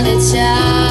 The child